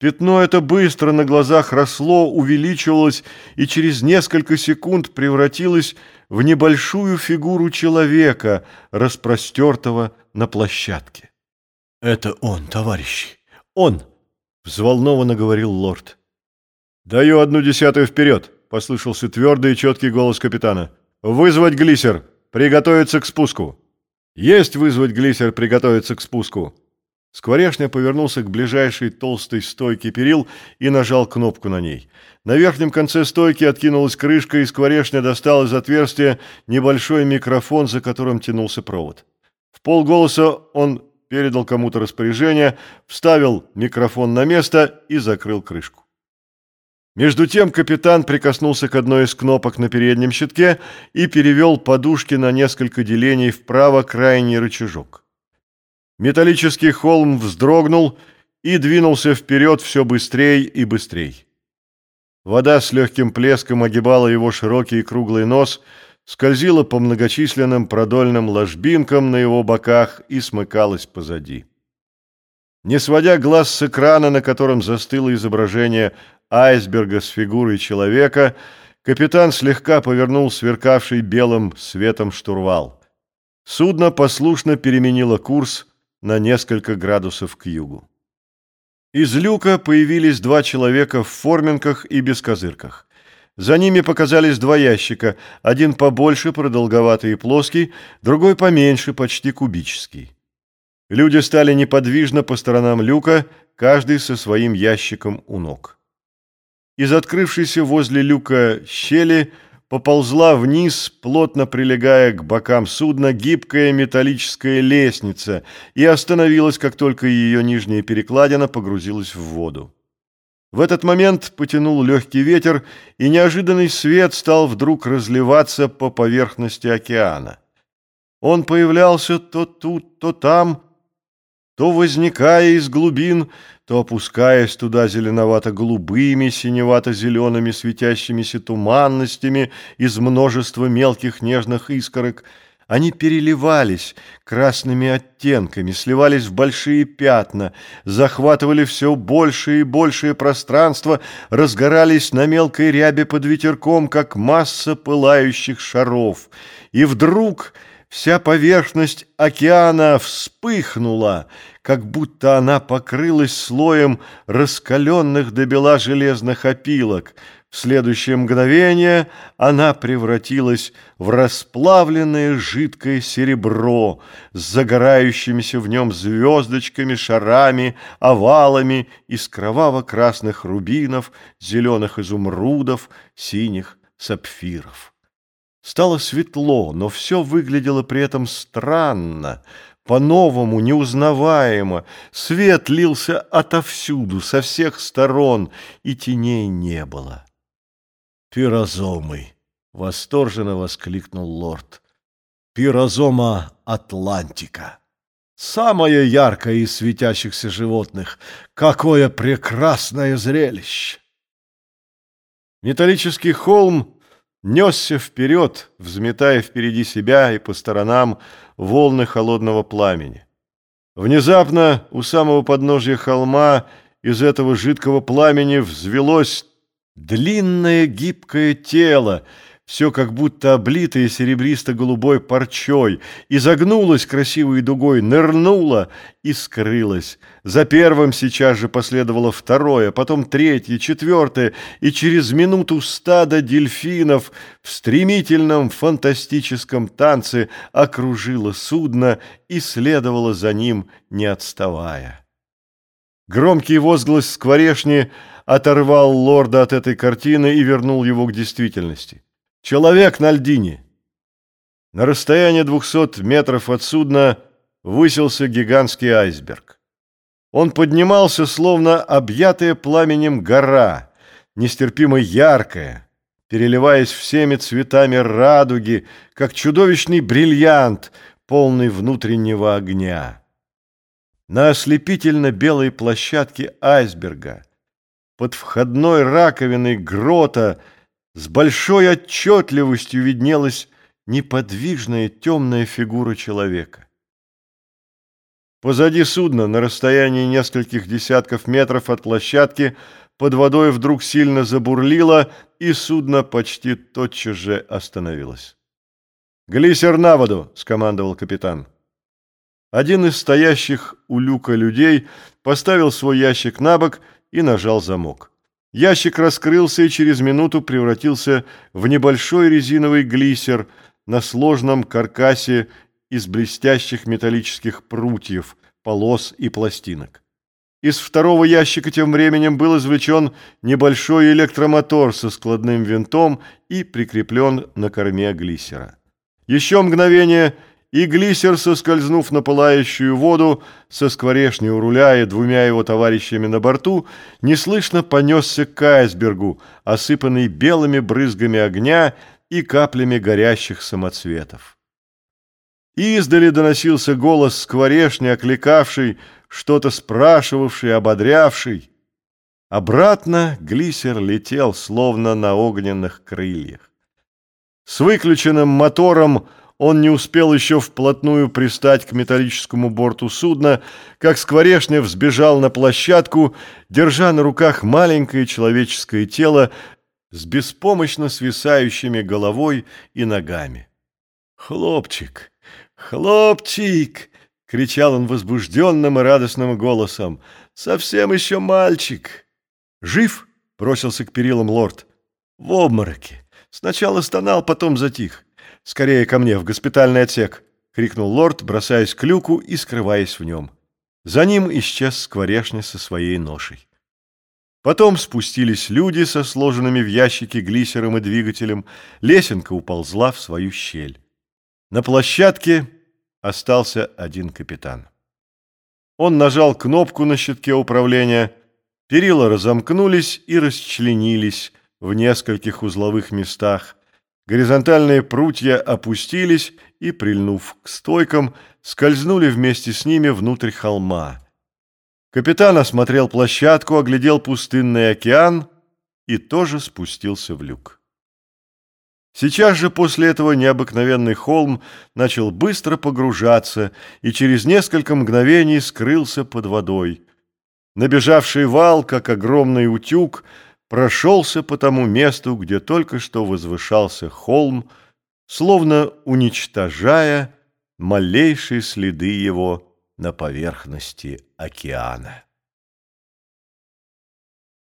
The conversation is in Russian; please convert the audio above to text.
Пятно это быстро на глазах росло, увеличивалось и через несколько секунд превратилось в небольшую фигуру человека, распростертого на площадке. «Это он, товарищи, он!» — взволнованно говорил лорд. «Даю одну десятую вперед!» — послышался твердый и четкий голос капитана. «Вызвать глиссер! Приготовиться к спуску!» «Есть вызвать глиссер! Приготовиться к спуску!» Скворечня повернулся к ближайшей толстой стойке перил и нажал кнопку на ней. На верхнем конце стойки откинулась крышка, и Скворечня достал из отверстия небольшой микрофон, за которым тянулся провод. В полголоса он передал кому-то распоряжение, вставил микрофон на место и закрыл крышку. Между тем капитан прикоснулся к одной из кнопок на переднем щитке и перевел подушки на несколько делений вправо крайний рычажок. Металлический холм вздрогнул и двинулся вперед все быстрее и быстрее. Вода с легким плеском огибала его широкий круглый нос, скользила по многочисленным продольным ложбинкам на его боках и смыкалась позади. Не сводя глаз с экрана, на котором застыло изображение айсберга с фигурой человека, капитан слегка повернул сверкавший белым светом штурвал. Судно послушно переменило курс, на несколько градусов к югу. Из люка появились два человека в форменках и без козырках. За ними показались два ящика, один побольше, продолговатый и плоский, другой поменьше, почти кубический. Люди стали неподвижно по сторонам люка, каждый со своим ящиком у ног. Из открывшейся возле люка щели – поползла вниз, плотно прилегая к бокам судна, гибкая металлическая лестница и остановилась, как только ее нижняя перекладина погрузилась в воду. В этот момент потянул легкий ветер, и неожиданный свет стал вдруг разливаться по поверхности океана. Он появлялся то тут, то там, то возникая из глубин, то опускаясь туда зеленовато-голубыми, синевато-зелеными светящимися туманностями из множества мелких нежных искорок, они переливались красными оттенками, сливались в большие пятна, захватывали все большее и большее пространство, разгорались на мелкой рябе под ветерком, как масса пылающих шаров. И вдруг Вся поверхность океана вспыхнула, как будто она покрылась слоем раскаленных до бела железных опилок. В следующее мгновение она превратилась в расплавленное жидкое серебро с загорающимися в нем звездочками, шарами, овалами из кроваво-красных рубинов, зеленых изумрудов, синих сапфиров. Стало светло, но все выглядело при этом странно, по-новому, неузнаваемо. Свет лился отовсюду, со всех сторон, и теней не было. «Пирозомы!» — восторженно воскликнул лорд. «Пирозома Атлантика! Самое яркое из светящихся животных! Какое прекрасное зрелище!» Металлический холм несся вперед, взметая впереди себя и по сторонам волны холодного пламени. Внезапно у самого подножия холма из этого жидкого пламени взвелось длинное гибкое тело, все как будто облитое серебристо-голубой парчой, изогнулось красивой дугой, нырнуло и скрылось. За первым сейчас же последовало второе, потом третье, четвертое, и через минуту стадо дельфинов в стремительном фантастическом танце окружило судно и следовало за ним, не отставая. Громкий возглас скворешни оторвал лорда от этой картины и вернул его к действительности. Человек на льдине. На расстоянии двухсот метров от судна высился гигантский айсберг. Он поднимался, словно объятая пламенем гора, нестерпимо яркая, переливаясь всеми цветами радуги, как чудовищный бриллиант, полный внутреннего огня. На ослепительно белой площадке айсберга, под входной раковиной грота, с большой отчетливостью виднелась неподвижная темная фигура человека. Позади судна, на расстоянии нескольких десятков метров от площадки, под водой вдруг сильно забурлило, и судно почти тотчас же остановилось. «Глиссер на воду!» — скомандовал капитан. Один из стоящих у люка людей поставил свой ящик на бок и нажал замок. Ящик раскрылся и через минуту превратился в небольшой резиновый глиссер на сложном каркасе из блестящих металлических прутьев, полос и пластинок. Из второго ящика тем временем был извлечен небольшой электромотор со складным винтом и прикреплен на корме глиссера. Еще мгновение, и глиссер, соскользнув на пылающую воду, со скворешни у руля и двумя его товарищами на борту, неслышно понесся к айсбергу, осыпанный белыми брызгами огня и каплями горящих самоцветов. Издали доносился голос скворешни, окликавший, что-то спрашивавший, ободрявший. Обратно глиссер летел, словно на огненных крыльях. С выключенным мотором он не успел еще вплотную пристать к металлическому борту судна, как скворешня взбежал на площадку, держа на руках маленькое человеческое тело с беспомощно свисающими головой и ногами. «Хлопчик! Хлопчик!» — кричал он возбужденным и радостным голосом. «Совсем еще мальчик!» «Жив?» — бросился к перилам лорд. «В обмороке. Сначала стонал, потом затих. Скорее ко мне, в госпитальный отсек!» — крикнул лорд, бросаясь к люку и скрываясь в нем. За ним исчез скворешня со своей ношей. Потом спустились люди со сложенными в ящике глиссером и двигателем. Лесенка уползла в свою щель. На площадке остался один капитан. Он нажал кнопку на щитке управления. Перила разомкнулись и расчленились в нескольких узловых местах. Горизонтальные прутья опустились и, прильнув к стойкам, скользнули вместе с ними внутрь холма. Капитан осмотрел площадку, оглядел пустынный океан и тоже спустился в люк. Сейчас же после этого необыкновенный холм начал быстро погружаться и через несколько мгновений скрылся под водой. Набежавший вал, как огромный утюг, прошелся по тому месту, где только что возвышался холм, словно уничтожая малейшие следы его на поверхности океана.